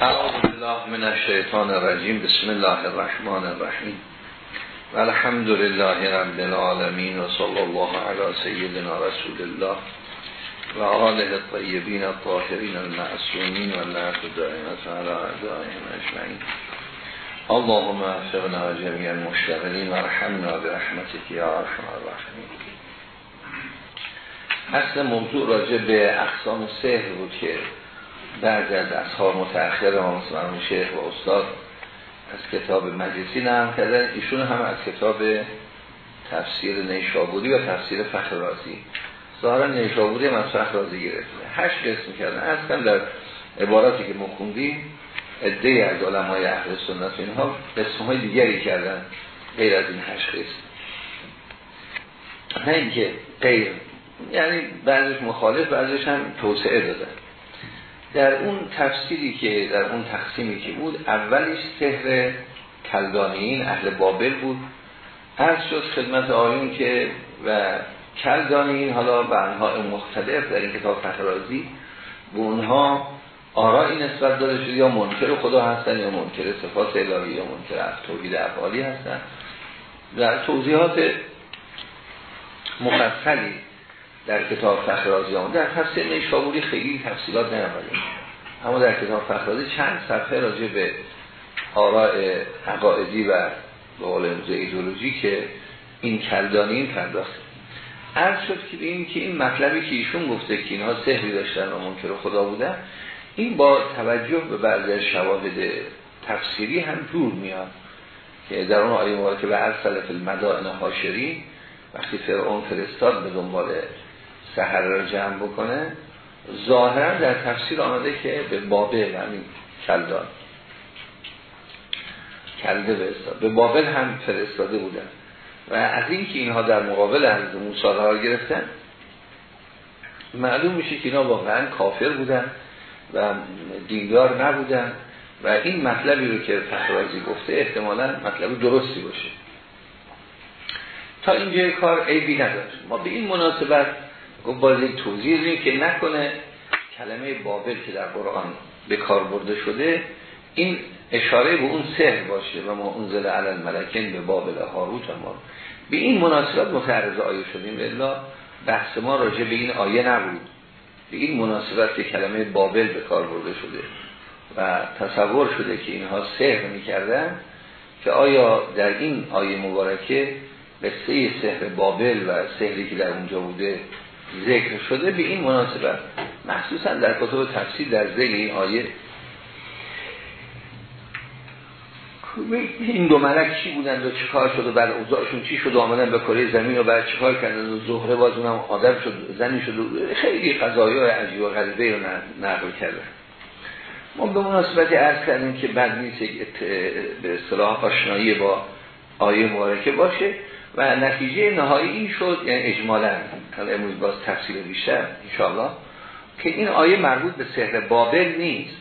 اعوذ بالله من الشیطان الرجیم بسم الله الرحمن الرحیم و الحمد لله رب العالمین و صلی الله علی سیدنا رسول الله و آله الطیبین الطاهرین المعصومین و لعنت دائمت علی اعدائهم اجمعین اللهم افقنا جميع المشتغلین و رحمنا برحمتك یا ارحم الراحمین اصل موضوع راجع به اقسام سهر بود که بعضی از اصحاب متأخر ما مثلا شیخ و استاد از کتاب مجلسی نام کردن ایشون هم از کتاب تفسیر نیشابوری و تفسیر فخر رازی ظاهرا نیشابوری هم از فخر رازی گرفته. هشت قسم کردن. اصلا در عباراتی که مخوندیم ادهی از علمای اهل سنت اینها قسم های دیگری کردن غیر از این هشت قسم. نه اینکه غیر. یعنی بعضش مخالف بعضش هم توسعه دادن. در اون تفسیری که در اون تقسیمی که بود اولیش سهر کلدانیین اهل بابل بود. از شد خدمت آیون که و کلدانیین حالا به انها مختلف در این کتاب فخرازی به اونها آرائی نسبت داده شده یا منکر خدا هستن یا منکر صفات الهی یا منکر توحید افعالی هستن. در توضیحات مفصلی در کتاب فخرازی آمده. در تفسیر نیشابوری خیلی تفصیلات نیامده اما در کتاب فخرازی چند صفحه راجع به آراء عقائدی و به قول ایدولوژی که این کلدانی پرداخت عرض شد که این که این مطلبی که ایشون گفته که اینها سهری داشتن و منکر خدا بودن این با توجه به بعضی از شواهد تفسیری هم جور میاد که در اون آیه مبارکه که به ارسل فی المدائن هاشری وقتی فرعون فرستاد به دنبال سهر را جمع بکنه ظاهرا در تفسیر آمده که به بابل همین کلدان کلده به به بابل هم فرستاده بودن. و از این که اینها در مقابل از موسی قرار گرفتن معلوم میشه که اینا واقعا کافر بودن و دیندار نبودن. و این مطلبی رو که فخرازی گفته احتمالا مطلب درستی باشه. تا اینجای کار عیبی نداشت. ما به این مناسبت گفت باز یک توضیح که نکنه کلمه بابل که در قرآن به کار برده شده این اشاره به اون سهر باشه و ما انزل علل ملکن به بابل هاروت ما. به این مناسبت متعرض آیه شدیم الا بحث ما راجع به این آیه نبود. به این مناسبت که کلمه بابل به کار برده شده و تصور شده که اینها سهر می‌کردن که آیا در این آیه مبارکه قصه سهر بابل و سهری که در اونجا بوده ذکر شده به این مناسبت. مخصوصا در کتب تفسیر در ذیل این آیه. این دو ملک چی بودند و چیکار شد و بعد اوضاعشون چی شد؟ و آمدن به کره زمین و بعد چیکار کردن؟ و زهره باز اونم آدم شد زنی شد و خیلی قضایی های عجیب و غریبه رو نقل کردن. ما به مناسبت عرض کردیم که بعد نیست به اصطلاح آشنایی با آیه مبارکه باشه. و نتیجه نهایی این شد یعنی اجمالا حالا امروز باز تفصیل بیشتر انشاءالله که این آیه مربوط به سحر بابل نیست.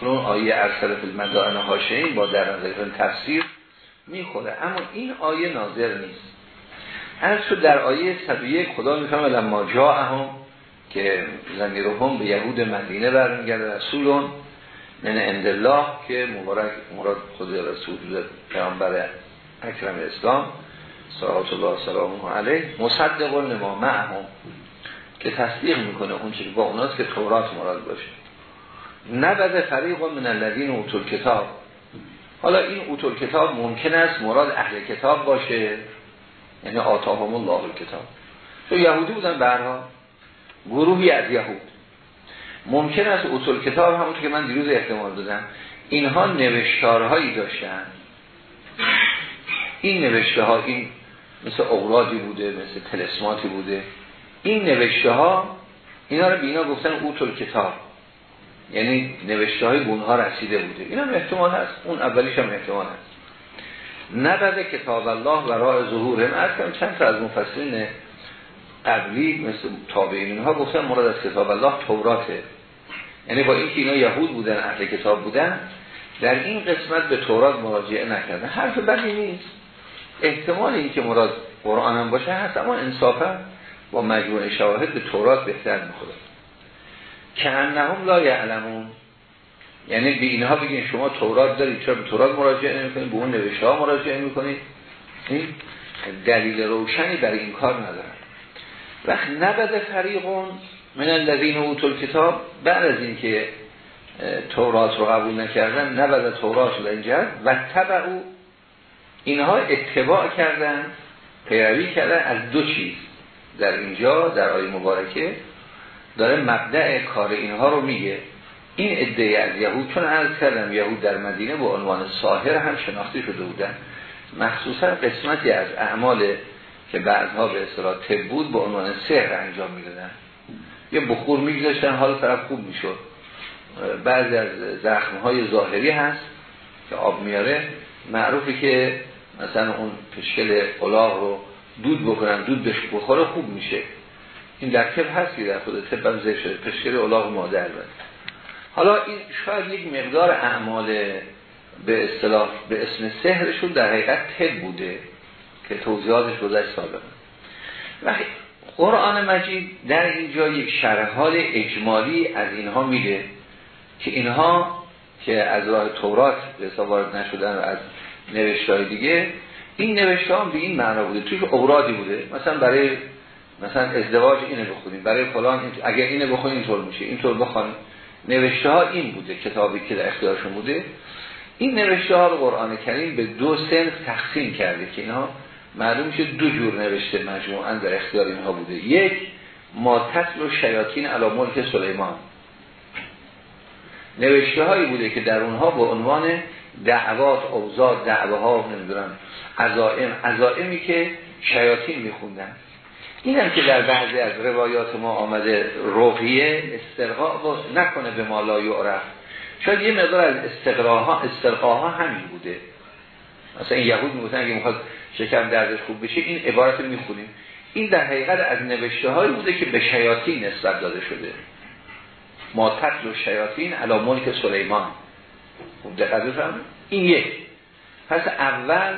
اون آیه ارسل المدائن هاشین با در نظر تفسیر می‌خوره. اما این آیه ناظر نیست. هر شد در آیه 101 خدا می‌فهمه لما جاءهم که زمیرهم به یهود مدینه برمیگرده رسولون من عند که مبارک مراد خود رسول پیامبر اکرم اسلام صلوات الله سلامه علیه مصدق لما معهم که تصدیق می‌کنه اون چیزی با اوناست که تورات مراد باشه. نبده فریق من الذین اوتول کتاب حالا این اوتول کتاب ممکن است مراد اهل کتاب باشه یعنی آتاهم الله کتاب تو یهودی بودن برها گروهی از یهود. ممکن است اوتول کتاب همون که من دیروز احتمال دادم اینها نوشتارهایی داشتن. این نوشته ها این مثل اورادی بوده مثل تلسماتی بوده. این نوشته ها اینا رو بینا گفتن اوتول کتاب یعنی نوشته های ها رسیده بوده. این هم احتمال هست. اون اولیش هم احتمال هست. نبده کتاب الله و راه ظهور هم چند تا از مفسرین قبلی مثل تابعین ها گفتن مراد از کتاب الله توراته. یعنی با اینکه اینا یهود بودن اهل کتاب بودن در این قسمت به تورات مراجعه نکردن. حرف بدی نیست. احتمال این که مراد قرآن هم باشه هست اما انصافا با مجموع شواهد به تورات بهتر می‌خوره. که انهم لا یعلمون. یعنی به اینها بگین شما تورات دارید چرا به تورات مراجعه نمی‌کنید؟ به اون نوشته ها مراجعه می‌کنید؟ این دلیل روشنی برای این کار ندارن. وقت نبد فریقون من الذین اوتل کتاب بعد از اینکه تورات رو قبول نکردن نبد تورات رو اینجا و تبعو اینها اتباع کردن پیروی کردن از دو چیز. در اینجا در آیه مبارکه داره مبدع کار اینها رو میگه. این ادعای از یهود چون عرض کردم یهود در مدینه به عنوان ساهر هم شناخته شده بودن. مخصوصا قسمتی از اعمال که بعضها به اصطلاح تب بود به عنوان سحر انجام می‌دادن. یه بخور میگذاشتن حال طرف خوب می‌شد. بعضی از زخم های ظاهری هست که آب میاره. معروفی که مثلا اون پشکل الاغ رو دود بکنن دود بهش بخوره خوب میشه. این در طب هست که در خود طب هم زیر شده. پشکل الاغ مادر بد حالا این شاید یک مقدار اعمال به اصطلاح به اسم سهرشون در حقیقت طب بوده که توضیحاتش گذشت سابقا و قرآن مجید در اینجا یک شرحال اجمالی از اینها میده که اینها که از راه تورات به وارد نشدن و از نوشتهای دیگه. این نوشته به این معنا بوده. توی اورادی بوده. مثلا برای مثلا ازدواج اینه بخونیم. برای فلان اگر اینه بخونیم اینطور میشه. اینطور بخوان. نوشته ها این بوده. کتابی که در اختیارشون بوده. این نوشته ها رو قرآن کریم به دو سنف تقسیم کرده که اینها معلوم میشه دو جور نوشته مجموعا در اختیار اینها بوده. یک ما و شیاطین علی ملک سلیمان. نوشته هایی بوده که در اونها به عنوان دعوات اوضاع دعوه ها نمی‌دونم عزائم. عزائمی که شیاطین میخوندن. این هم که در بعضی از روایات ما آمده روحیه استرقاء نکنه به مالای عرف شاید یه مقدار از استقراها استرقاها همین بوده. مثلا این یهود می‌گفتن اگه می‌خواد شکم دردش خوب بشه این عبارت می‌خونیم. این در حقیقت از نوشته هایی بوده که به شیاطین نسبت داده شده. ما تطل و شیاطین علا ملک سلیمان. خوب دقت این یک. پس اول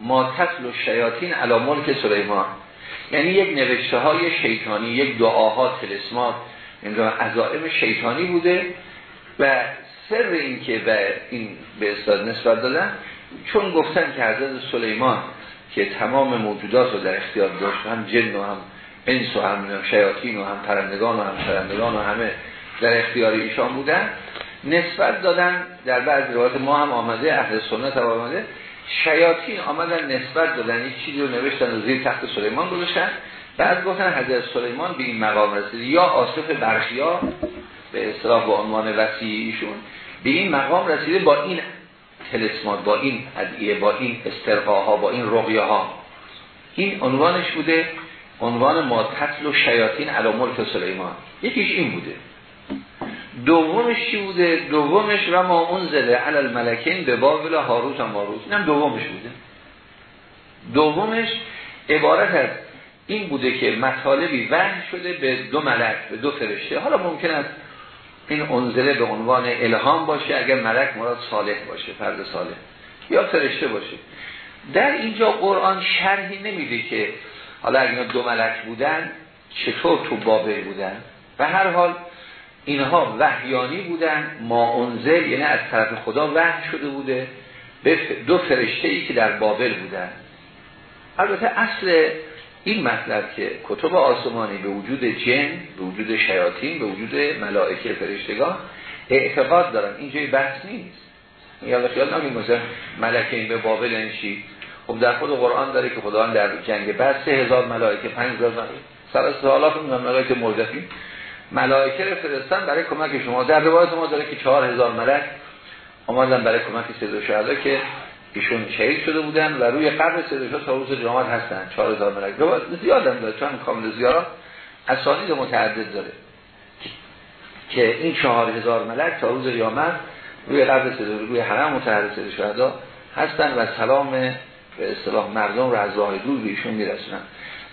ما تطل و شیاطین علا ملک سلیمان. یعنی یک نوشته های شیطانی یک دعاها تلسمات عزائم شیطانی بوده و سر این که به این به استاد نسبت دادن چون گفتن که حضرت سلیمان که تمام موجودات رو در اختیار داشت هم جن و هم انس و هم شیاطین و هم پرندگان و هم پرندگان و همه در اختیار ایشان بودن نسبت دادن در بعض روایت ما هم آمده اهل سنت هم آمده شیاطین آمدن نسبت دادن یک چیزی رو نوشتن و زیر تخت سلیمان گذاشتن. بعد گفتن حضرت سلیمان به این مقام رسید یا آصف برخیا به اصطلاح با عنوان وسیع ایشون به این مقام رسیده با این تلسمات با این ادعیه با این استرقاها با این رقیه ها این عنوانش بوده عنوان ما تطل و شیاطین علی ملک سلیمان. یکیش این بوده. دومش چی بوده؟ دومش و ما اون زده علال ملکین به بابل هاروت و ماروت اینم دومش بوده. دومش عبارت از این بوده که مطالبی وحی شده به دو ملک به دو فرشته. حالا ممکن است این انزله به عنوان الهام باشه اگر ملک مراد صالح باشه فرد صالح یا فرشته باشه. در اینجا قرآن شرحی نمیده که حالا اگر دو ملک بودن چطور تو بابل بودن؟ و هر حال اینها وحیانی بودن ما انزل یعنی از طرف خدا وحی شده بوده به دو فرشته ای که در بابل بودن. البته اصل این مطلب که کتب آسمانی به وجود جن به وجود شیاطین به وجود ملائکه فرشتگان اعتقاد دارن. اینجای بحث نیست. یا خیال نمیم مثلا ملکه این به بابل انشی خب در خود قرآن داره که خداوند در جنگ بعد سه هزار ملائکه پنج هزار ملائکه. سر سوالات ملائکه مردفی. ملائکه رو فرستن برای کمک شما. در روایت ما داره که چهار هزار ملک آمدن برای کمک سید شهدا که ایشون شهید شده بودن و روی قبر سید تا روز جماعت هستن. چهار هزار ملک. روایت زیاد هم داره. چون کامل زیارا اسانید متعدد داره. که این چهار هزار ملک تا روز قیامت روی قبر سید روی حرم متحرک سید شهدا هستن و سلام به اصطلاح مردم رو از راه دور به ایشون میرسونن.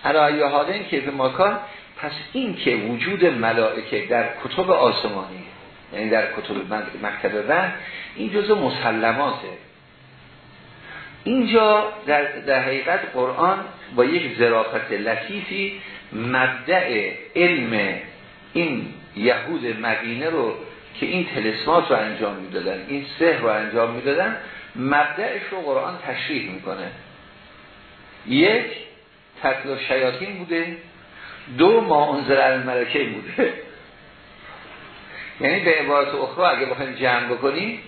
علایه حالین که به ماکان پس این که وجود ملائکه در کتب آسمانی یعنی در کتب مکتب و این جزء مسلماته. اینجا در, در حقیقت قرآن با یک ظرافت لطیفی مبدع علم این یهود مدینه رو که این تلسمات رو انجام می‌دادن این سه رو انجام می‌دادن مبدعش رو قرآن تشریح می‌کنه. یک تطل شیاطین بوده. دو ما انزل الملکه بوده. یعنی به عبارت اخرى اگه بخوایم جمع بکنیم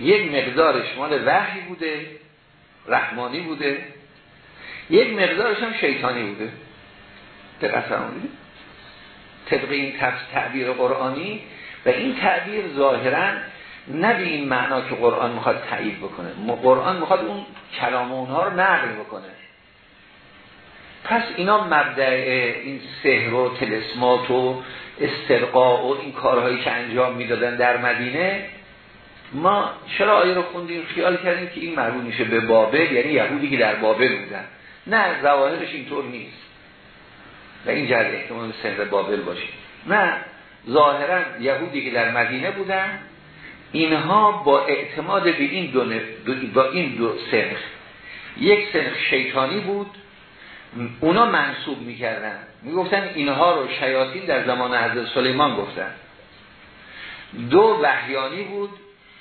یک مقدارش مال وحی بوده رحمانی بوده یک مقدارش هم شیطانی بوده. دقت طبق این تعبیر قرآنی و این تعبیر ظاهرا نه به این معنا که قرآن می‌خواد تایید بکنه. قرآن می‌خواد اون کلام اونها رو نقل بکنه. پس اینا مبدع این سحر و تلسمات و استرقاء و این کارهایی که انجام می‌دادن در مدینه ما چرا آیه رو خوندیم؟ خیال کردیم که این مربوط میشه به بابل یعنی یهودی که در بابل بودن. نه ظواهرش اینطور نیست. و این جهت احتمال سحر بابل باشه. نه ظاهرا یهودی که در مدینه بودن اینها با اعتماد به این دو, با این دو سنخ یک سنخ شیطانی بود اونا منصوب می‌کردن. می‌گفتن اینها رو شیاطین در زمان حضرت سلیمان گفتن. دو وحیانی بود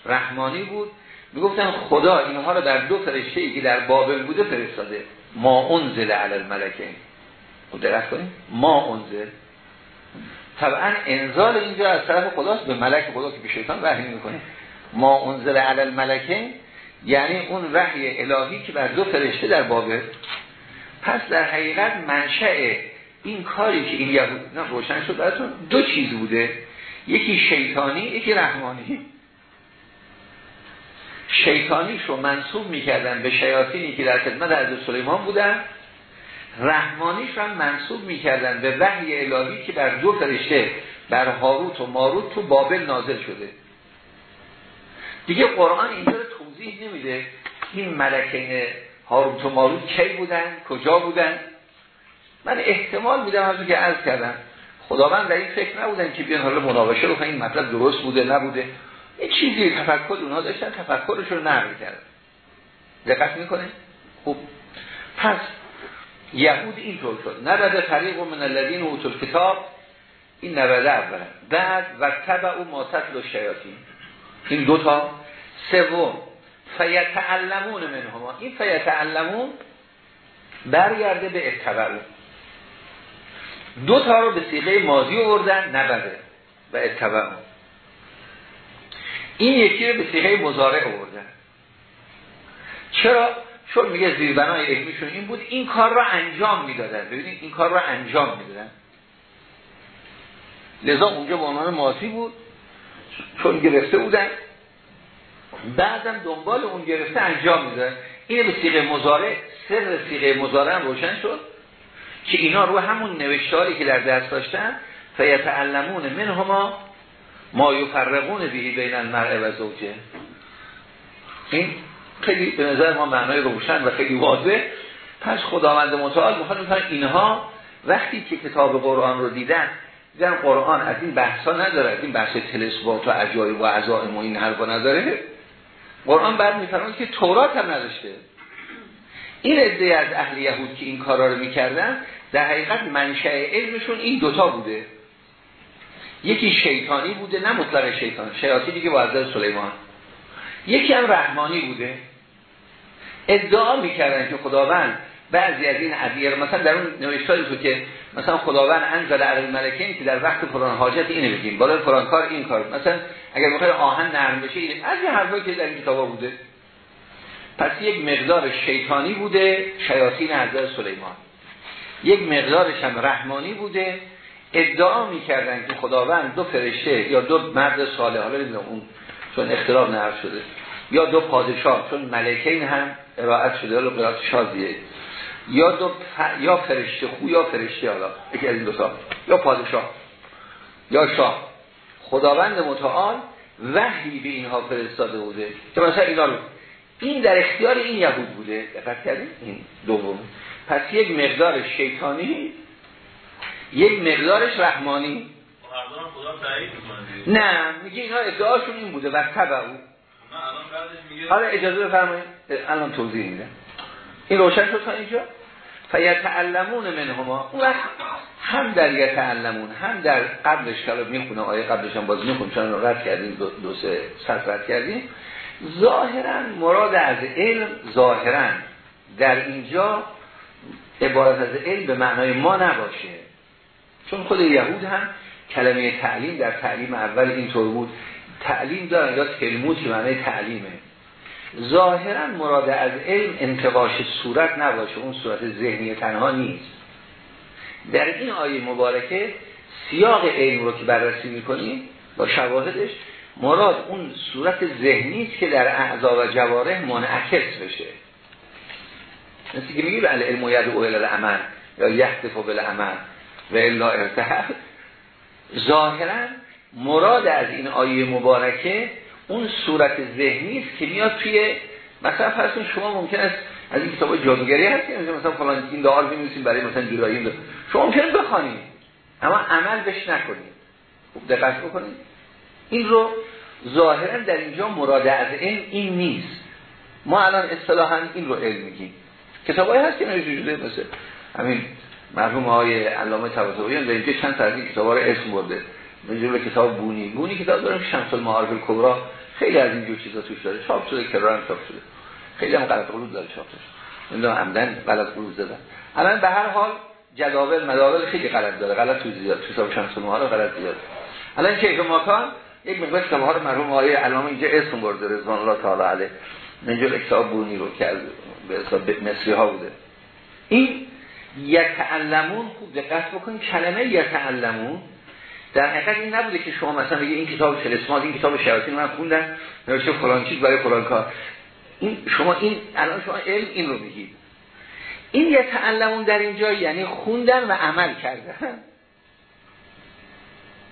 رحمانی بود. می‌گفتن خدا اینها رو در دو فرشته ای که در بابل بوده فرستاده. ما انزل علی الملکه خب درست کنیم ما انزل. طبعا انزال اینجا از طرف خداست. به ملک خدا که به شیطان وحی می‌کنه. ما انزل علی الملکه یعنی اون وحی الهی که بر دو فرشته در بابل. پس در حقیقت منشأ این کاری که این یهود نه روشن شد براتون دو چیز بوده. یکی شیطانی یکی رحمانی. شیطانیش رو منصوب می‌کردن به شیاطینی که در خدمت حضرت سلیمان بودن. رحمانیش رو منصوب می‌کردن به وحی الهی که بر دو فرشته بر هاروت و ماروت تو بابل نازل شده. دیگه قرآن اینجا توضیح نمیده. این ملکین هاروت و ماروت کی بودن؟ کجا بودن؟ من احتمال میدم از که عرض کردم. خداوند در این فکر نبودن که بیان حالا مناقشه رو این مطلب درست بوده نبوده. یه چیزی تفکر اونها داشتن تفکرش رو نقل کردن. دقت می‌کنه خوب. پس یهود اینطور شد. نبده طریق من الذین اوتل کتاب این نبده اولا. بعد و تبع او ماتت و شیاطین این دوتا سوم فیتعلمون منهما. این فیتعلمون برگرده به اتبعو دو تا رو به سیغه ماضی آوردن نبده و اتبعو این یکی رو به سیغه مزارع آوردن. چرا؟ چون میگه زیربنای علمیشون این بود این کار را انجام می‌دادن. ببینید این کار را انجام می‌دادن. لذا اونجا به عنوان ماضی بود چون گرفته بودن. بعدم دنبال اون گرفته انجام میدن این به سیغه مزاره سر سیغه مزاره هم روشن شد که اینا رو همون نوشتاری که در دست داشتن فیتعلمون من هما ما یفرقون بهی بین المرء و زوجه. این خیلی به نظر ما معنای روشن و خیلی واضح پس خداوند متعال می‌خواد اینها وقتی که کتاب قرآن رو دیدن دیدن قرآن از این بحثا نداره این بحث تلسبات و عجایب و عزائم و این حرفا نداره. قرآن بعد میفرماید که تورات هم نداشته. این عده از اهل یهود که این کارا رو می‌کردن در حقیقت منشأ علمشون این دوتا بوده. یکی شیطانی بوده نه مطلق شیطان شیاطینی که با حضرت سلیمان. یکی هم رحمانی بوده. ادعا می‌کردن که خداوند بعضی از این ادیه مثلا در اون نوشتاری تو که مثلا خداوند انزل علی الملکین که در وقت قرآن حاجت اینو بگیم بالا قرآن کار این کار. مثلا اگر بخیر آهن نرم بشه از این حرفایی که در این کتابا بوده. پس یک مقدار شیطانی بوده شیاطین حضرت سلیمان. یک مقدارش هم رحمانی بوده. ادعا می‌کردن که خداوند دو فرشته یا دو مرد صالح حالا اون چون اختلاف نرد شده یا دو پادشاه چون ملکین هم ارائت شده حالا قرآن شازیه. یا دو یا فرشته خو یا فرشته حالا یکی از این دو یا پادشاه یا شاه. خداوند متعال وحی به اینها فرستاده بوده که مثلا اینا رو این در اختیار این یهود بوده. دقت کردید این دوم. پس یک مقدار شیطانی یک مقدارش رحمانی. نه میگه اینا ادعاشون این بوده و تبع او حالا اجازه بفرمایید الان توضیح میدم. این روشن شد تا اینجا؟ فیتعلمون منهما. اون هم در یتعلمون هم در قبلش که می‌خونه آیه قبلش هم باز می‌خونه چون رد کردیم دو, دو سه رد کردیم. ظاهرا مراد از علم ظاهرا در اینجا عبارت از علم به معنای ما نباشه. چون خود یهود هم کلمه تعلیم در تعلیم اول اینطور بود. تعلیم دارن یا تلمود که معنای تعلیمه. ظاهرا مراد از علم انتقاش صورت نباشه اون صورت ذهنی تنها نیست. در این آیه مبارکه سیاق علم رو که بررسی می‌کنیم با شواهدش مراد اون صورت ذهنی است که در اعضا و جواره منعکس بشه. مثل که میگی به علم و ید او العمل یا یحتف بالعمل و الا ارتحف ظاهرا مراد از این آیه مبارکه اون صورت ذهنی است که میاد توی مثلا فرض شما ممکن است از این کتاب جادوگری هست که مثلا فلان این دعا رو برای مثلا جورایی شما ممکن بخوانید اما عمل بش نکنید. خوب دقت بکنید. این رو ظاهرا در اینجا مراد از این این نیست. ما الان اصطلاحا این رو علم میگیم. کتابایی هست که نوشته مثل همین مرحوم های علامه طباطبایی در اینجا چند تا از این کتابا رو اسم برده. به کتاب بونی. بونی کتاب دارم که شمس المعارف الکبرى خیلی از این جور چیزا توش داره. چاپ شده کرران چاپ شده. خیلی هم غلط قلوب داره چاپ شده. نمی‌دونم عمدن غلط قلوب زدن. الان به هر حال جداول مداول خیلی غلط داره. غلط تو زیاد. کتاب شمس المعارف غلط زیاد. الان کیف ماکان یک مقدار کتاب ها رو مرحوم آقای علامه اینجا اسم برده رضوان الله تعالی علیه. اینجا کتاب بونی رو که به حساب مصری ها بوده. این یتعلمون خوب دقت بکنید کلمه یتعلمون در حقیقت این نبوده که شما مثلا بگید این کتاب تلسمات این کتاب شیاطین من خوندم نوشته فلان چیز برای فلان کار. این شما این الان شما علم این رو میگید. این یه تعلمون در اینجا یعنی خوندن و عمل کردن.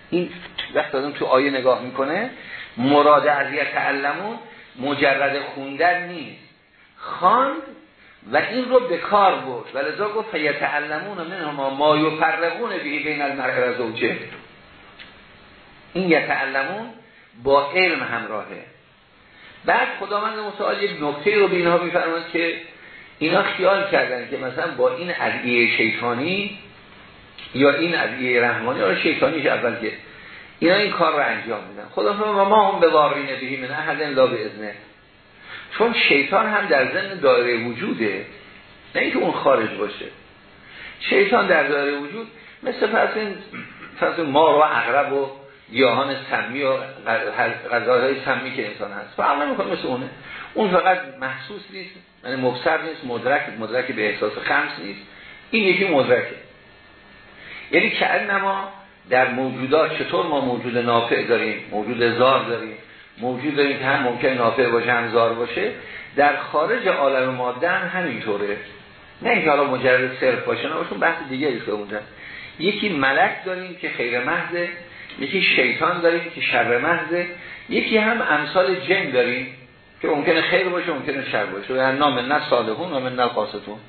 این وقت آدم تو آیه نگاه می‌کنه مراد از یه تعلمون مجرد خوندن نیست. خواند و این رو به کار برد. ولذا گفت فیتعلمون من ما یفرقون به بین المرء و زوجه. این یتعلمون با علم همراهه. بعد خداوند متعال یک نکته رو به اینها میفرماد که اینا خیال کردن که مثلا با این ادعیه شیطانی یا این ادعیه رحمانی یا شیطانیش اول که اینا این کار رو انجام میدن. خدا و ما هم به واقعی نبیهی من احد لا به ازنه چون شیطان هم در ضمن دایره وجوده نه اینکه اون خارج باشه. شیطان در دایره وجود مثل فرض ما و عقرب و گیاهان سمی و غذاهای سمی که انسان هست. فرق نمی‌کنه مثل اونه. اون فقط محسوس نیست یعنی مبصر نیست مدرک مدرک به احساس خمس نیست. این یکی مدرکه. یعنی که انما در موجودات چطور ما موجود نافع داریم موجود زار داریم موجود داریم که هم ممکن نافع باشه هم زار باشه در خارج عالم ماده هم همینطوره. نه اینکه حالا مجرد صرف باشه نه بحث دیگه ایست یکی ملک داریم که خیر محضه یکی شیطان داریم که شر محضه. یکی هم امثال جن داریم که ممکنه خیر باشه ممکنه شر باشه. و نام نه صالحون من نه قاستون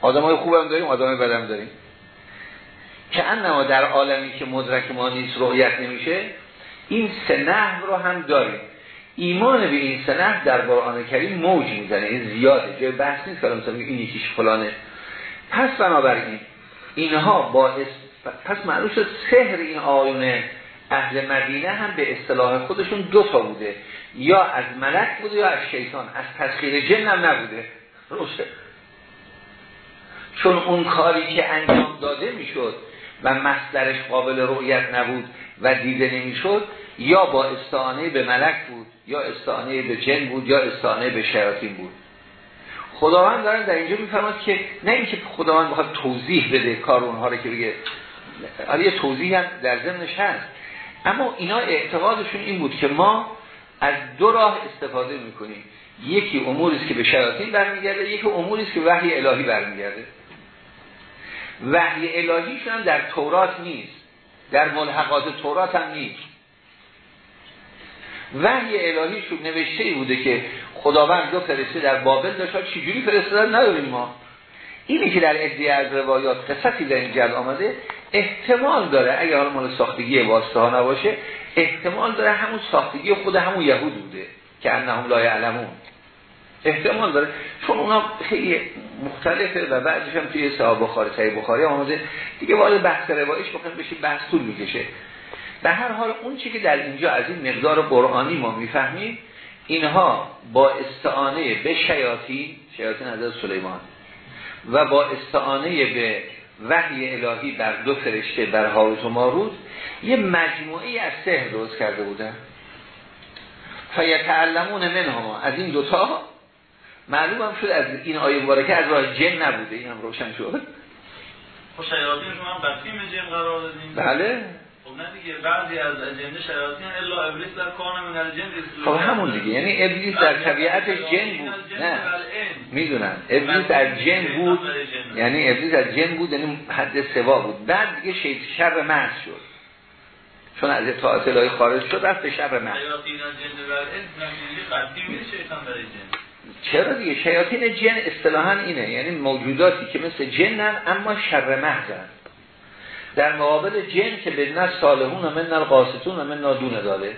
آدم های خوب هم داریم آدم های بد هم داریم. که انما در عالمی که مدرک ما نیست رؤیت نمیشه این نحو رو هم داریم. ایمان به این نحو در قرآن کریم موج می‌زنه این زیاده. جای بحث نیست که مثلا این یکیش فلانه. پس بنابراین اینها باعث پس معلوم شد سهر این آیون اهل مدینه هم به اصطلاح خودشون دو تا بوده. یا از ملک بوده یا از شیطان. از تسخیر جن هم نبوده. روشه چون اون کاری که انجام داده می‌شد و مصدرش قابل رؤیت نبود و دیده نمی‌شد یا با استعانه به ملک بود یا استعانه به جن بود یا استعانه به شیاطین بود. خداوند دارن در اینجا میفرماد که نه اینکه خداوند بخواد توضیح بده کار اونها رو که بگه حالا یه توضیح هم در ضمنش هست. اما اینا اعتقادشون این بود که ما از دو راه استفاده می‌کنیم. یکی اموری است که به شیاطین برمیگرده یکی اموری است که وحی الهی برمیگرده. وحی الهیشون هم در تورات نیست. در ملحقات تورات هم نیست. وحی الهیشون نوشته ای بوده که خداوند دو فرسته در بابل داشت چجوری فرستادن نداریم ما؟ اینی که در ادعای از روایات قصتی در این جل آمده احتمال داره اگر حالا مال ساختگی واسطه ها نباشه احتمال داره همون ساختگی خود همون یهود بوده که انهم لا یعلمون. احتمال داره. چون اونا خیلی مختلفه و بعدش هم توی صحابه بخاری صحیح بخاری آمده. دیگه وارد بحث روایش بخوایم بشه بحث طول می‌کشه. به هر حال اون چی که در اینجا از این مقدار قرآنی ما می‌فهمیم اینها با استعانه به شیاطین شیاطین حضرت سلیمان و با استعانه به وحی الهی بر دو فرشته بر هاروت و ماروت یه مجموعه از سحر درست کرده بودن. فیتعلمون منهما از این دوتا معلوم هم شد از این آیه مبارکه از راه جن نبوده این هم روشن شد. خب شیاطین شما هم قسیم جن قرار دادیم بله. نه دیگه بعضی از جن شیاطین الا ابلیس در کان من الجن خب همون دیگه. یعنی ابلیس در طبیعتش جن بود. نه. می‌دونن ابلیس از جن بود. یعنی ابلیس از جن بود یعنی حد سوا بود. بعد دیگه شیط شر محض شد. چون از اطاعت الهی خارج شد رفت به شر محض. چرا دیگه؟ شیاطین جن اصطلاحا اینه. یعنی موجوداتی که مثل جنن اما شر محضن در مقابل جن که به نه صالحون و من القاسطون و من نادون داره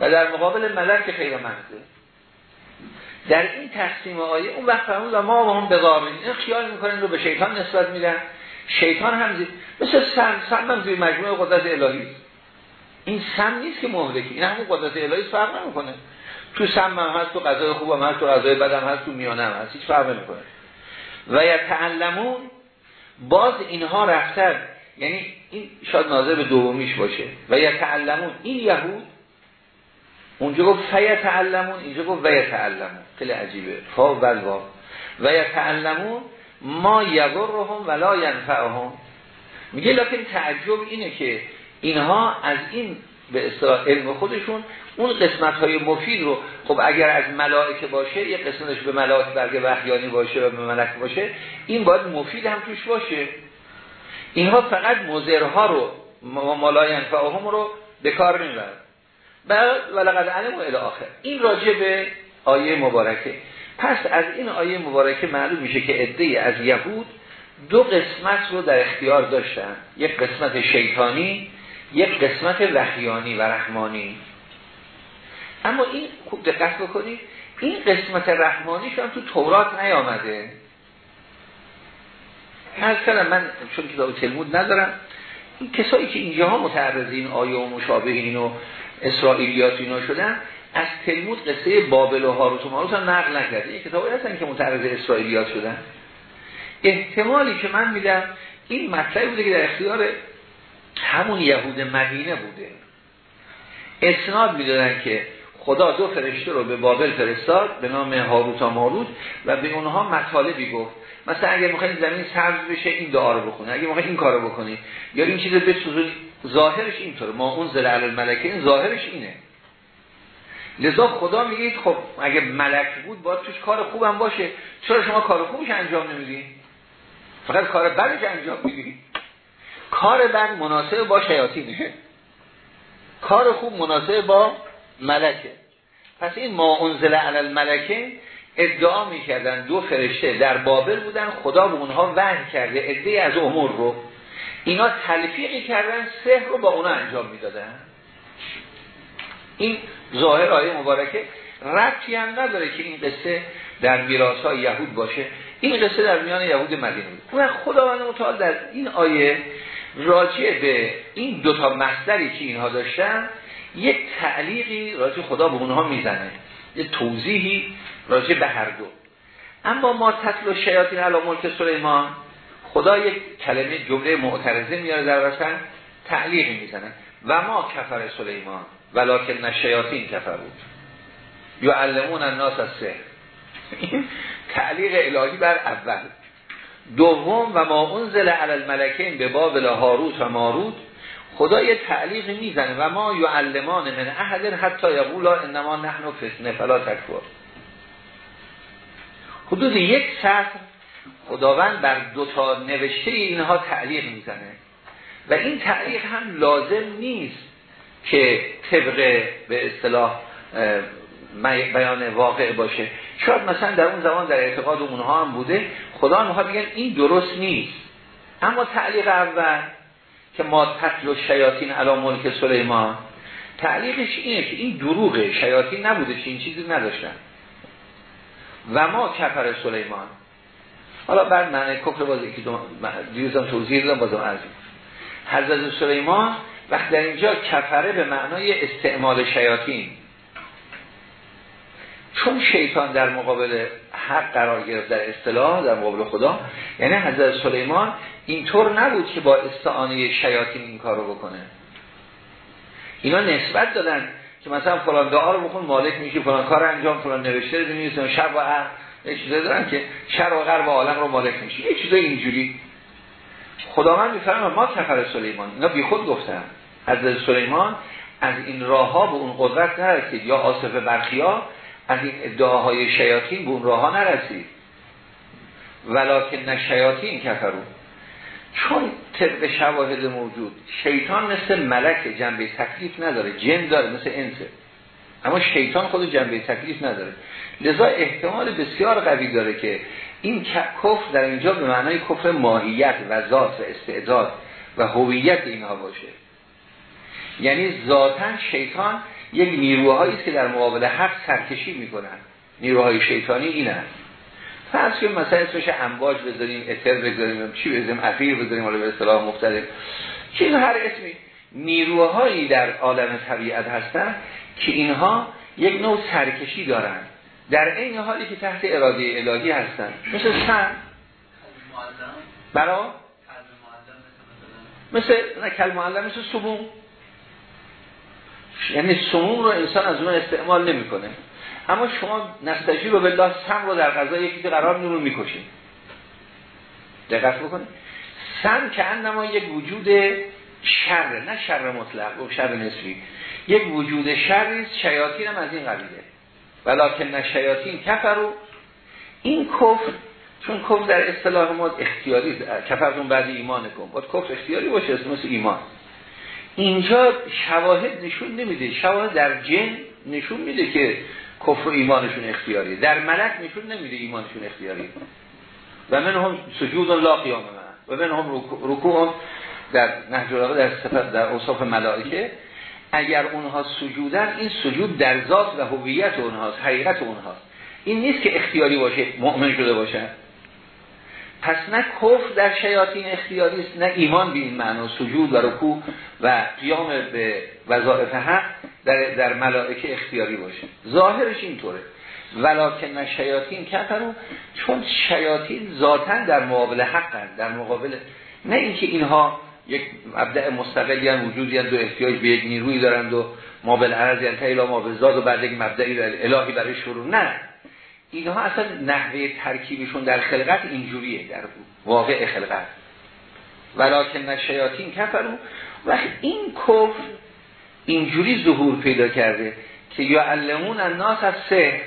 و در مقابل ملک که خیر محضه در این تقسیم آیه اون وقت فرمود ما با هم بقابل این خیال می‌کنن رو به شیطان نسبت میدن. شیطان هم زید مثل سم سم هم توی مجموعه قدرت الهی. این سم نیست که مهلکی این همون قدرت الهی فرق نمی‌کنه. تو سم هم هست تو غذای خوب هم هست تو غذای بد هم هست تو میانه هم هست. هیچ فرق نمی‌کنه. و یتعلمون باز اینها رفتن. یعنی این شاید ناظر به دومیش باشه. و یتعلمون. این یهود اونجا گفت فیتعلمون اینجا گفت و یتعلمون خیلی عجیبه. فا و الوا و یتعلمون ما یضرهم ولا ینفعهم. میگه لکن تعجب اینه که اینها از این به اصطلاح علم خودشون اون قسمت های مفید رو خب اگر از ملائکه باشه یه قسمتش به ملائکه برگه وحیانی باشه و به ملک باشه این باید مفید هم توش باشه. اینها فقط مزرها رو مالا ینفعهم رو به کار نمی‌برن ولقد علم و الی آخر. این راجع به آیه مبارکه. پس از این آیه مبارکه معلوم میشه که عده از یهود دو قسمت رو در اختیار داشتن. یک قسمت شیطانی یک قسمت وحیانی و رحمانی. اما این خوب دقت بکنید این قسمت رحمانیش هم تو تورات نیامده. هر کردم من چون کتاب تلمود ندارم این کسایی که اینجا ها متعرض این آیه و مشابه این و اسرائیلیات اینا شدن از تلمود قصه بابل و هاروت و ماروت هم نقل نکرده این کتابی هستن که متعرض اسرائیلیات شدن. احتمالی که من میدم این مطلبی بوده که در اختیار همون یهود مدینه بوده. اسناد می‌دادن که خدا دو فرشته رو به بابل فرستاد به نام هاروت و ماروت و به اونها مطالبی گفت. مثلا اگر می‌خواین زمین سبز بشه این دعا رو بخونه اگر می‌خواین این کارو بکنی. یا این چیز بسوزون ظاهرش اینطوره. ما اون زل علی الملکه این ظاهرش اینه. لذا خدا میگه خب اگه ملک بود باید توش کار خوبم باشه. چرا شما کار خوبش انجام نمیدی؟ فقط کار بدش انجام میدی. کار بد مناسب با شیاطینه. کار خوب مناسب با ملکه. پس این ما انزل علی الملکه ادعا می‌کردن دو فرشته در بابل بودن خدا به اونها وحی کرده ادعی از امور رو. اینا تلفیقی کردن سحر رو با اونا انجام می‌دادن. این ظاهر آیه مبارکه. ربطی هم نداره که این قصه در میراث های یهود باشه. این قصه در میان یهود مدینه بود. و خداوند متعال در این آیه راجع به این دوتا مصدری که اینها داشتن یک تعلیقی راجع خدا به اونها می‌زنه. یه توضیحی راجع به هر دو. اما ما تطل شیاطین علا ملک سلیمان خدا یک کلمه جمله معترضه میاره در وسط تعلیقی می‌زنه. و ما کفر سلیمان ولکن نشیاطین کفر بود. یا علمون الناس از سه تعلیق الهی بر اول. دوم و ما انزل علی الملکین به باب هاروت و ماروت خدا یه تعلیق می‌زنه و ما یعلمان من احد حتی یقولا انما نحن فتنه فلا تکفر. حدود یک سطر خداوند بر دو تا نوشته اینها تعلیق می‌زنه. و این تعلیق هم لازم نیست که طبق به اصطلاح بیان واقع باشه. شاید مثلا در اون زمان در اعتقاد اونها هم بوده خدا می‌خواد بگن این درست نیست. اما تعلیق اول که ما تطل و شیاطین علا ملک سلیمان. تعلیقش اینه که این دروغه. شیاطین نبوده چه این چیزی نداشتن. و ما کفر سلیمان. حالا بعد معنی کفر باز یکی دیروزم توضیح دادم بازم عرض حضرت سلیمان وقت در اینجا کفره به معنای استعمال شیاطین. چون شیطان در مقابل حق قرار گرفت در اصطلاح در مقابل خدا. یعنی حضرت سلیمان اینطور نبود که با استعانه شیاطین این کار رو بکنه. اینا نسبت دادن که مثلا فلان دعا رو بخون مالک میشه فلان کار انجام فلان نوشته رو بنویسن شب و عقل یه چیزایی دارن که شر و غرب عالم رو مالک میشه یه چیزای اینجوری. خداوند میفرمه ما کفر سلیمان. اینا بی خود گفتن. حضرت سلیمان از این راه ها به اون قدرت نرسید. یا آصف برخیا از این ادعاهای شیاطین به اون راه نرسید. ولیکن نه شیاطین کفرون چون طبق شواهد موجود شیطان مثل ملک جنبه تکلیف نداره جن داره مثل انسه اما شیطان خود جنبه تکلیف نداره. لذا احتمال بسیار قوی داره که این کفر در اینجا به معنای کفر ماهیت و ذات و استعداد و هویت اینها باشه. یعنی ذاتا شیطان یک نیروهایی است که در مقابل حق سرکشی می‌کنن. نیروهای شیطانی این است. فرض که مثلا اسمش امواج بذاریم اتر بذاریم چی بذاریم افیر بذاریم حالا به اصطلاح مختلف. چیز هر اسمی نیروهایی در عالم طبیعت هستن که اینها یک نوع سرکشی دارن. در این حالی که تحت اراده الهی هستن. مثل سن برا؟ مثل نه کل معلم مثل سموم یعنی سموم رو انسان از اون استعمال نمی‌کنه. اما شما نستجی رو بالله سم رو در غذا یکی قرار نور رو می‌کشید. دقت بکنید. سم که انما یک وجود شر نه شر مطلق و شر نسبی. یک وجود شریست شیاطین هم از این قبیله. ولیکن نه شیاطین کفرو این کفر چون کفر در اصطلاح ما اختیاری کفرتون بعد ایمان کن. باید کفر اختیاری باشه مثل ایمان. اینجا شواهد نشون نمیده شواهد در جن نشون میده که کفر و ایمانشون اختیاری در ملک نشون نمیده ایمانشون اختیاری و من هم سجود لا قیام من و من هم رکوع در نهج در صفت در اوصاف ملائکه. اگر اونها سجودن این سجود در ذات و هویت اونهاست حقیقت اونهاست. این نیست که اختیاری باشه مؤمن شده باشه. پس نه کفر در شیاطین اختیاری است نه ایمان به این معنا سجود و رکوع و قیام به وظایف حق در, در ملائکه اختیاری باشه. ظاهرش اینطوره. ولکن شیاطین کفرون چون شیاطین ذاتا در مقابل حق در مقابل نه اینکه اینها یک مبدع مستقلی هم وجودی دو احتیاج به یک نیروی دارند و ما بالعرض یعنی ما و بعد یک مبدعی الهی برای شروع. نه. اینها اصلا نحوه ترکیبشون در خلقت اینجوریه در واقع خلقت. ولیکن نشیاطین کفرون و این کفر اینجوری ظهور پیدا کرده که یا علمون الناس از سه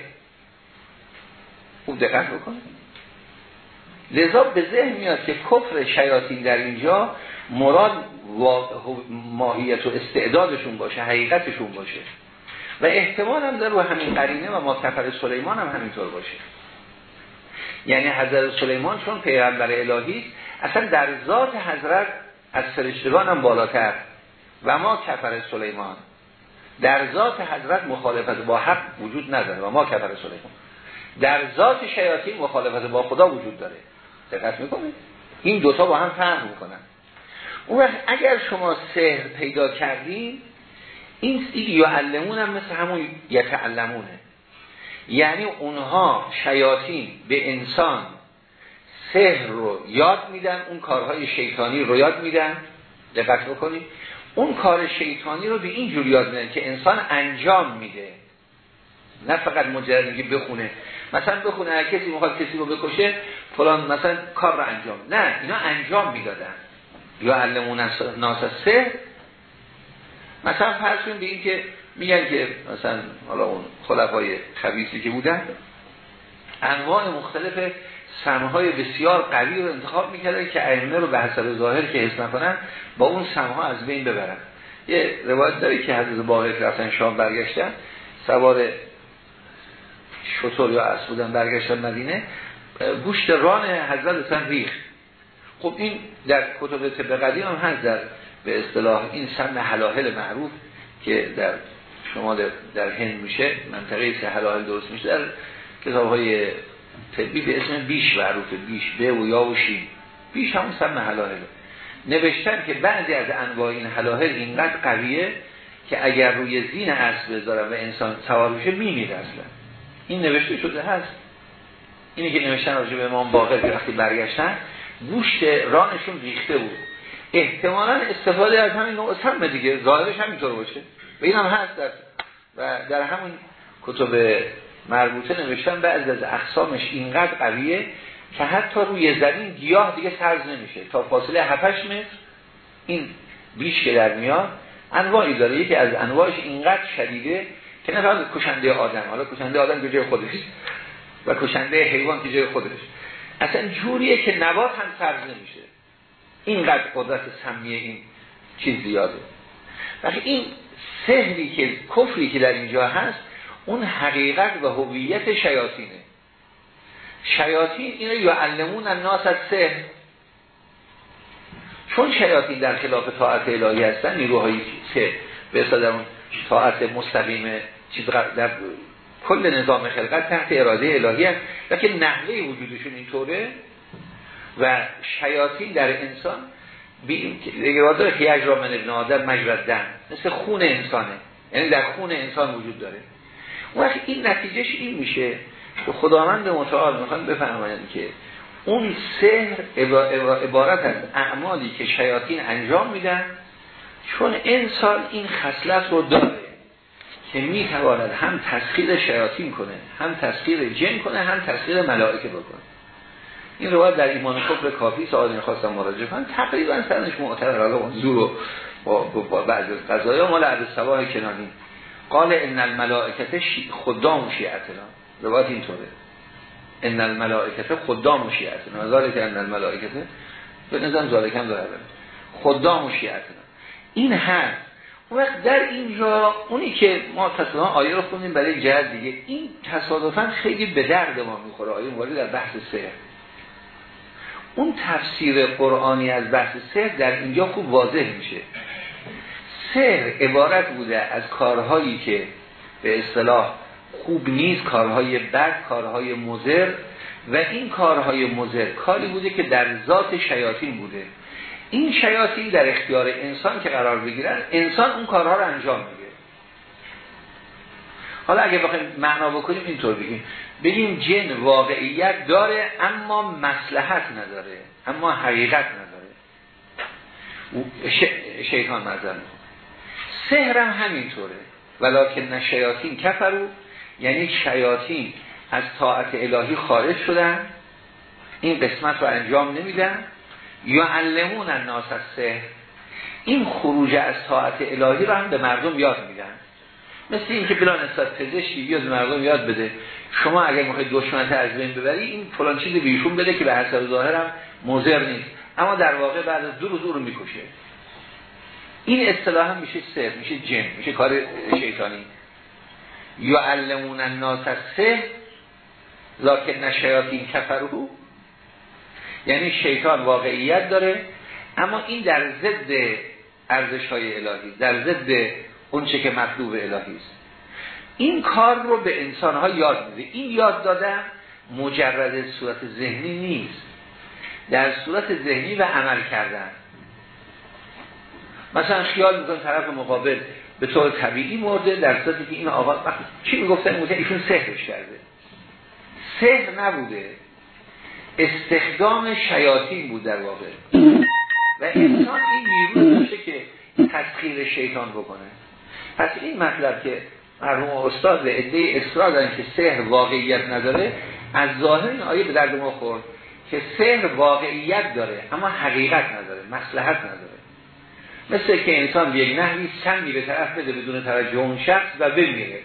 خوب دقت بکنید. لذا به ذهن میاد که کفر شیاطین در اینجا مراد ماهیت و استعدادشون باشه حقیقتشون باشه. و احتمال هم در رو همین قرینه و ما سفر سلیمان هم همینطور باشه. یعنی حضرت سلیمان چون پیغمبر الهی اصلا در ذات حضرت از فرشتگان هم بالاتر و ما کفر سلیمان. در ذات حضرت مخالفت با حق وجود نداره و ما کفر سلیمان. در ذات شیاطین مخالفت با خدا وجود داره. دقت می‌کنید؟ این دوتا با هم فهم می‌کنن. اون وقت اگر شما سهر پیدا کردید این یا علمون هم مثل همون یتعلمونه. یعنی اونها شیاطین به انسان سهر رو یاد میدن اون کارهای شیطانی رو یاد میدن. دقت بکنید. اون کار شیطانی رو به این جور یاد میدن که انسان انجام میده. نه فقط مجرد که بخونه. مثلا بخونه کسی می‌خواد کسی رو بکشه فلان مثلا کار رو انجام. نه اینا انجام می‌دادن. یا علمون ناس سهر مثلا فرض کنیم به این که میگن که مثلا حالا اون خلفای خبیثی که بودن انواع مختلف سمهای بسیار قوی رو انتخاب می‌کردن که ائمه رو به حسب ظاهر که حس نکنن با اون سمها از بین ببرن. یه روایت داره که حضرت باقر رفتن شام برگشتن سوار شطور یا اسب بودن برگشتن مدینه گوشت ران حضرت اصلا ریخ خب این در کتب طب قدیم هم هست در به اصطلاح این سن حلاحل معروف که در شمال در هند میشه منطقه سه حلاحل درست میشه در کتاب های طبی به اسم بیش معروفه بیش به و یا و شین. بیش همون سم حلاله نوشتن که بعضی از انواع این حلاهل اینقدر قویه که اگر روی زین اسب بذارن و انسان سوار بشه میمیره اصلا. این نوشته شده هست. اینی که نوشتن راجع به امام باقر وقتی برگشتن گوشت رانشون ریخته بود. احتمالا استفاده از همین نوع سم دیگه ظاهرش همینطور باشه. و این هم هست در و در همون کتب مربوطه نوشتن بعض از اقسامش اینقدر قویه که حتی روی زمین گیاه دیگه سرز نمیشه. تا فاصله 7 متر این بیش که در میاد انواعی داره. یکی از انواعش اینقدر شدیده که نه فقط کشنده آدم حالا کشنده آدم جای خودش و کشنده حیوان جای خودش. اصلا جوریه که نبات هم سرز نمیشه. اینقدر قدرت سمیه این چیز زیاده. وقتی این سهری که کفری که در اینجا هست اون حقیقت و هویت شیاطینه. شیاطین اینو یعلمون الناس از سهر چون شیاطین در خلاف طاعت الهی هستن نیروهایی که به در اون طاعت مستقیم چیز در کل نظام خلقت تحت اراده الهی هست. که نحوه وجودشون اینطوره. و شیاطین در انسان داره خیج را من ابن آدم مجردن مثل خون انسانه. یعنی در خون انسان وجود داره. اون وقت این نتیجهش این میشه که خداوند متعال می‌خوان بفهمند که اون سهر عبارت از اعمالی که شیاطین انجام میدن چون انسان این خصلت رو داره که می‌تواند هم تسخیر شیاطین کنه هم تسخیر جن کنه هم تسخیر ملائکه بکنه. این روایت در ایمان کفر کافی سوال خواستم مراجعه کنم. تقریبا سرنش معتبر حالا زور و با, با بعض از قضایا مال عبد سواه کنانی. قال ان الملائکه خدام شیعتنا. روایت اینطوره. ان الملائکه خدام شیعتنا. که ان الملائکه به نظرم ذالکم داره خدام شیعتنا. این هست اون وقت در اینجا اونی که ما تصادفا آیه رو خوندیم برای جهت دیگه این تصادفا خیلی به درد ما می‌خوره. آیه وارد در بحث سهر اون تفسیر قرآنی از بحث سهر در اینجا خوب واضح میشه. سهر عبارت بوده از کارهایی که به اصطلاح خوب نیست کارهای بد کارهای مزر و این کارهای مزر کاری بوده که در ذات شیاطین بوده. این شیاطین در اختیار انسان که قرار بگیرن انسان اون کارها رو انجام میده. حالا اگه بخوایم معنا بکنیم اینطور بگیم. بگیم جن واقعیت داره اما مسلحت نداره اما حقیقت نداره. شیطان مزن. سهرم همینطوره. ولیکن شیاطین کفرو یعنی شیاطین از طاعت الهی خارج شدن. این قسمت رو انجام نمیدن. یا علمون الناس از سهر این خروج از طاعت الهی رو هم به مردم یاد میدن. مثل این که بلا نسبت پزشکی بیاد مردم یاد بده. شما اگر می‌خواید دشمنت از بین ببری این فلان چیز بیشون بده که به حسب ظاهرم مضر نیست. اما در واقع بعد از دو روز رو می‌کشه. این اصطلاح هم میشه سر میشه جن میشه کار شیطانی. یا علمون الناس سه لکن نشیاطین کفرو یعنی شیطان واقعیت داره اما این در ضد ارزش های الهی در ضد اونچه که مطلوب الهی است. این کار رو به انسان یاد میده. این یاد دادن مجرد صورت ذهنی نیست. در صورت ذهنی و عمل کردن. مثلا خیال می‌کنه طرف مقابل به طور طبیعی مرده در صورتی که این آقا چی می‌گفتن؟ می‌گفتن ایشون سهرش کرده. سهر نبوده. استخدام شیاطین بود در واقع. و انسان این نیرو داشته که تسخیر شیطان بکنه. پس این مطلب که مرحوم استاد به عده اصرار دارن که سحر واقعیت نداره از ظاهر این آیه به درد ما خورد که سحر واقعیت داره اما حقیقت نداره مصلحت نداره. مثل که انسان به یک نحوی سنگی به طرف بده بدون توجه اون شخص و بمیره.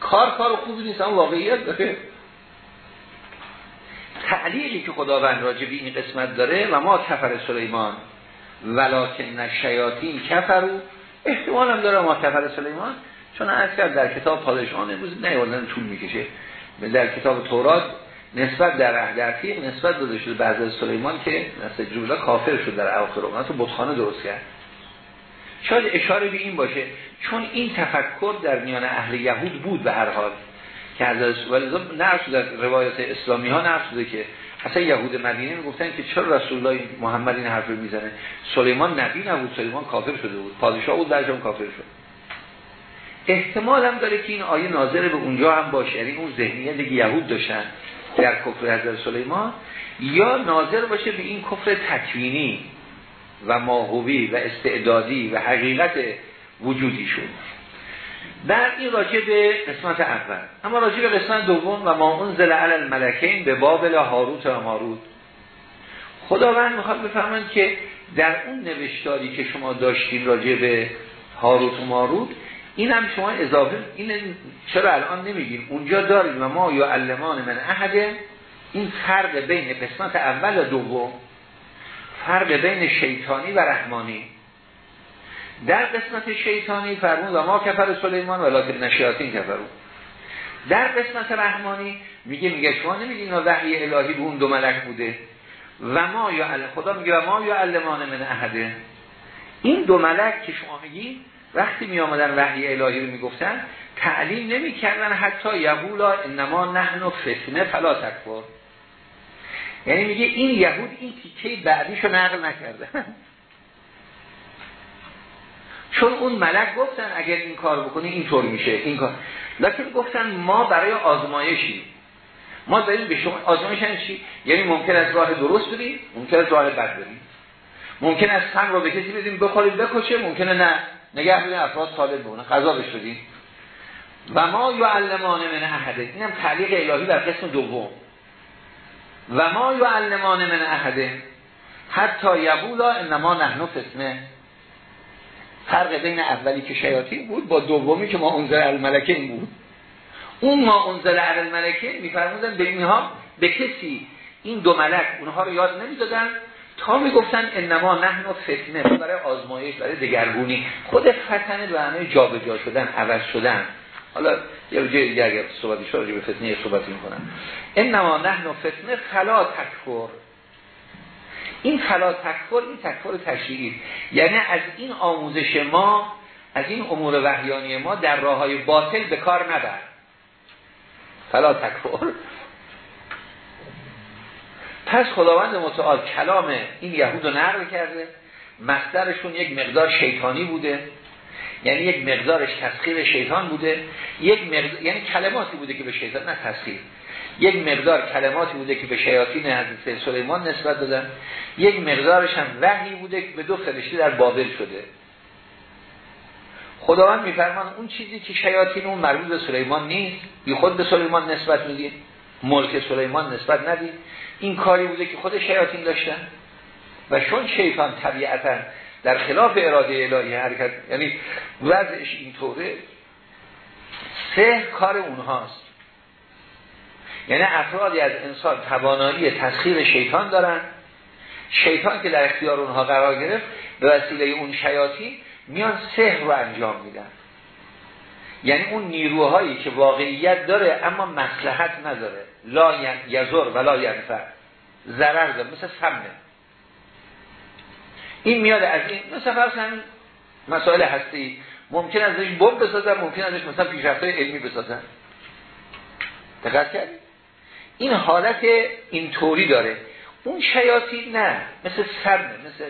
کار کار خوبی نیست اما واقعیت داره. تعلیقی که خداوند راجع به این قسمت داره و ما کفر سلیمان ولکن شیاطین کفرو احتمال هم داره ما سلیمان. چون از کرد در کتاب پادشان امروز نیوردن طول می‌کشه. در کتاب تورات نسبت در عهد نسبت داده شده بعد از سلیمان که مثل جمله کافر شد در اواخر عمر. تو بتخانه درست کرد. شاید اشاره به این باشه چون این تفکر در میان اهل یهود بود به هر حال. که حضرت ولی نقل در روایت اسلامی ها نقل شده که اصلا یهود مدینه می‌گفتن که چرا رسول الله محمد این حرف رو می‌زنه؟ سلیمان نبی نبود سلیمان کافر شده بود. پادشاه بود درجام کافر شد. احتمال هم داره که این آیه ناظر به اونجا هم باشه. یعنی اون ذهنیت که یهود داشتن در کفر حضرت سلیمان یا ناظر باشه به این کفر تکوینی و ماهوی و استعدادی و حقیقت وجودیشون. در این راجع به قسمت اول. اما راجع به قسمت دوم و ما انزل علی الملکین به بابل هاروت و ماروت. خداوند می‌خواد بفهمند که در اون نوشتاری که شما داشتین راجع به هاروت و ماروت این هم شما اضافه این چرا الان نمیگیم؟ اونجا داریم و ما یا علمان من احده این فرق بین قسمت اول و دوم فرق بین شیطانی و رحمانی. در قسمت شیطانی فرمون و ما کفر سلیمان ولیکن نشیاطین کفرون در قسمت رحمانی میگه میگه شما نمیگه اینا وحی الهی به اون دو ملک بوده؟ و ما یا خدا میگه و ما یا علمان من احده این دو ملک که شما میگی وقتی می آمدن وحی الهی رو می‌گفتن تعلیم نمی‌کردن حتی یهولا انما نحن فتنه فلا تکفر. یعنی میگه این یهود این تیکه بعدیشو نقل نکرده. چون اون ملک گفتن اگر این کار بکنی اینطور میشه این کار. لیکن گفتن ما برای آزمایشی. ما داریم به شما آزمایش چی؟ یعنی ممکن است راه درست بریم ممکن است راه بد بریم. ممکن است سنگ رو به کسی بدیم بخوریم بکشه ممکنه نه. نگه بدیم افراد سالم بونه غذا بهش بدیم. و ما یعلمان من احده اینم تعلیق الهی بر قسم دوم. و ما یعلمان من احده حتی یبولا انما نحن فتنه فرق بین اولی که شیاطین بود با دومی که ما انزل الملکین بود. اون ما انزل الملکین میفرمودن به اینها به کسی این دو ملک اونها رو یاد نمی‌دادن. تا می‌گفتن انما نحن فتنه برای آزمایش برای دگرگونی. خود فتنه به معنی جابجا شدن عوض شدن. حالا یه جای دیگه اگر صحبتی شد به فتنه صحبتی می‌کنن انما نحن فتنه فلا تکفر. این فلا تکفر این تکفر تشریعی یعنی از این آموزش ما از این امور وحیانی ما در راه های باطل به کار نبر. فلا تکفر. پس خداوند متعال کلام این یهود رو نقل کرده. مصدرشون یک مقدار شیطانی بوده. یعنی یک مقدارش تسخیر شیطان بوده. یک مقدار یعنی کلماتی بوده که به شیطان نه تسخیر. یک مقدار کلماتی بوده که به شیاطین حضرت سلیمان نسبت دادن. یک مقدارش هم وحی بوده که به دو فرشته در بابل شده. خداوند میفرمان اون چیزی که شیاطین اون مربوط به سلیمان نیست بی خود به سلیمان نسبت می‌دید. ملک سلیمان نسبت ندید. این کاری بوده که خود شیاطین داشتن. و چون شیطان طبیعتا در خلاف اراده الهی حرکت یعنی وضعش اینطوره سه کار اونهاست. یعنی افرادی از انسان توانایی تسخیر شیطان دارن. شیطان که در اختیار اونها قرار گرفت به وسیله اون شیاطین میان سحر رو انجام میدن. یعنی اون نیروهایی که واقعیت داره اما مصلحت نداره. لا یزر ولا ینفع. ضرر داره مثل سمنه. این میاد از این مثل فرض همین مسائل هستی. ممکن ازش بمب بسازن ممکن ازش مثلا پیشرفت‌های علمی بسازن. دقت کردید این حالت اینطوری داره. اون شیاطین نه مثل سرمه مثل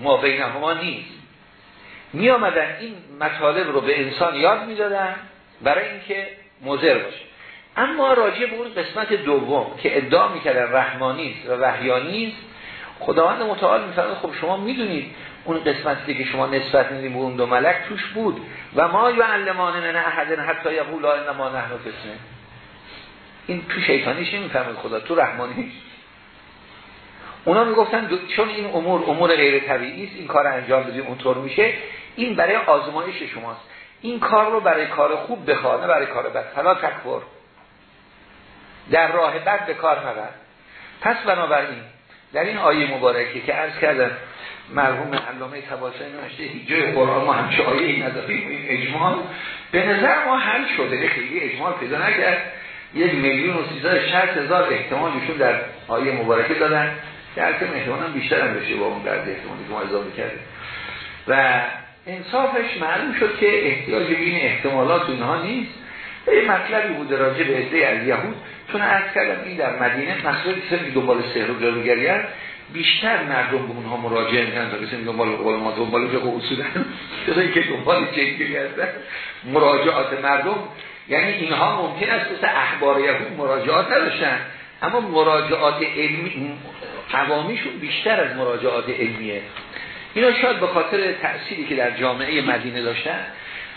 ما بینهما نیست. می آمدن این مطالب رو به انسان یاد می‌دادن برای اینکه مضر باشه. اما راجع به اون قسمت دوم که ادعا می‌کردن رحمانی است و وحیانی است خداوند متعال میفرماید خب شما می‌دونید اون قسمتی که شما نسبت می‌دید به اون دو ملک توش بود. و ما یعلمان من احد حتی یقول انما نحن فتنه این تو شیطانیش نمی‌فهمید خدا؟ تو رحمانیش اونا می‌گفتن چون این امور امور غیر طبیعی است این کار انجام بدیم اونطور میشه این برای آزمایش شماست. این کار رو برای کار خوب بخواه برای کار بد. فلا تکبر. در راه بد به کار نبر. پس بنابراین در این آیه مبارکه که عرض کردم مرحوم علامه طباطبایی نوشته هیچ جای قرآن ما همچه آیه ای نداریم این اجمال. به نظر ما حل شده خیلی اجمال پیدا نکرد. یک میلیون و سیزار شرط هزار احتمالشون در آیه مبارکه دادن. که البته هم بیشتر هم بشه با اون درد احتمالی که ما اضافه کرده و انصافش معلوم شد که احتیاج به احتمالات اونها نیست. یه مطلبی بوده راجع به عده از یهود. چون از کردم این در مدینه مسئله کسی دنبال سهر و جادوگری بیشتر مردم به اونها مراجعه می‌کنن تا کسی دنبال قول ما دنبال فقه اصولن کسایی که دنبال جنگی هستن؟ مراجعات مردم. یعنی اینها ممکن است مثل اخبار یهود مراجعات نداشتن. اما مراجعات علمی قوامیشون بیشتر از مراجعات علمیه. اینا شاید به خاطر تأثیری که در جامعه مدینه داشتن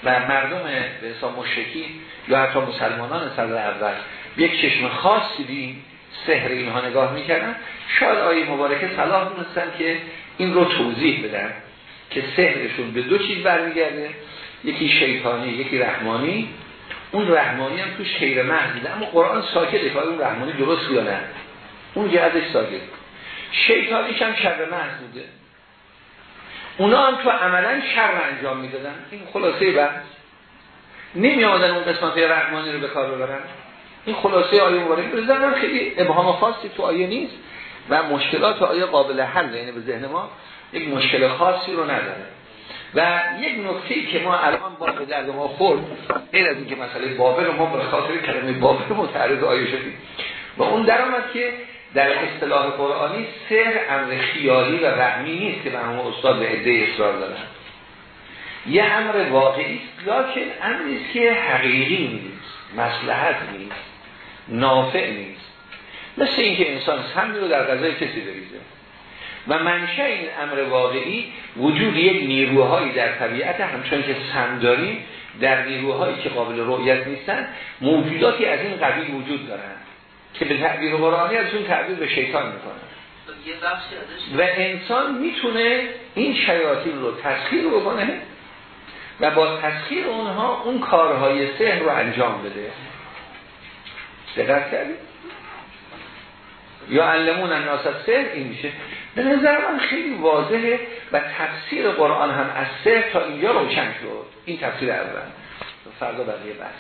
و مردم به حساب مشرکی یا حتی مسلمانان صدر اول یک چشم خاصی به سحر اینها نگاه می‌کردن شاید آیه مبارکه صلاح دونستن که این رو توضیح بدن که سحرشون به دو چیز برمیگرده یکی شیطانی یکی رحمانی. اون رحمانی هم توش خیر اما قرآن ساکته که اون رحمانی درست یا نه؟ اون جهتش ساکت شیطانیش هم شر محض بوده اونا هم تو عملا شر انجام می‌دادن. این خلاصه بحث. نمی آمدن اون قسمت رحمانی رو به کار ببرن. این خلاصه آیه مبارک بزنن. خیلی ابهام خاصی تو آیه نیست. و مشکلات آیه قابل حل یعنی به ذهن ما یک مشکل خاصی رو نداره. و یک نکته که ما الان با به درد ما خورد غیر از اینکه مسئله بابل ما به خاطر کلمه بابل متعرض آیه شدیم. و اون در آمد که در اصطلاح قرآنی سر امر خیالی و رحمی نیست که همون استاد به عده اصرار دارن. یه امر واقعی است لکن امری که حقیقی نیست مسلحت نیست نافع نیست. مثل اینکه انسان سمی رو در غذای کسی بریزه. و منشه این امر واقعی وجود یک نیروهایی در طبیعت همچون که سم داریم در نیروهایی که قابل رؤیت نیستن موجوداتی از این قبیل وجود دارن که به تعبیر قرآنی از اون تعبیر به شیطان می‌کنن و انسان می‌تونه این شیاطین رو تسخیر بکنه و با تسخیر اونها اون کارهای سهر رو انجام بده. دقت کردید یا علمون الناس سر این میشه. به نظر من خیلی واضحه و تفسیر قرآن هم از سر تا اینجا روشن شد. این تفسیر اول. فردا بقیه بحث.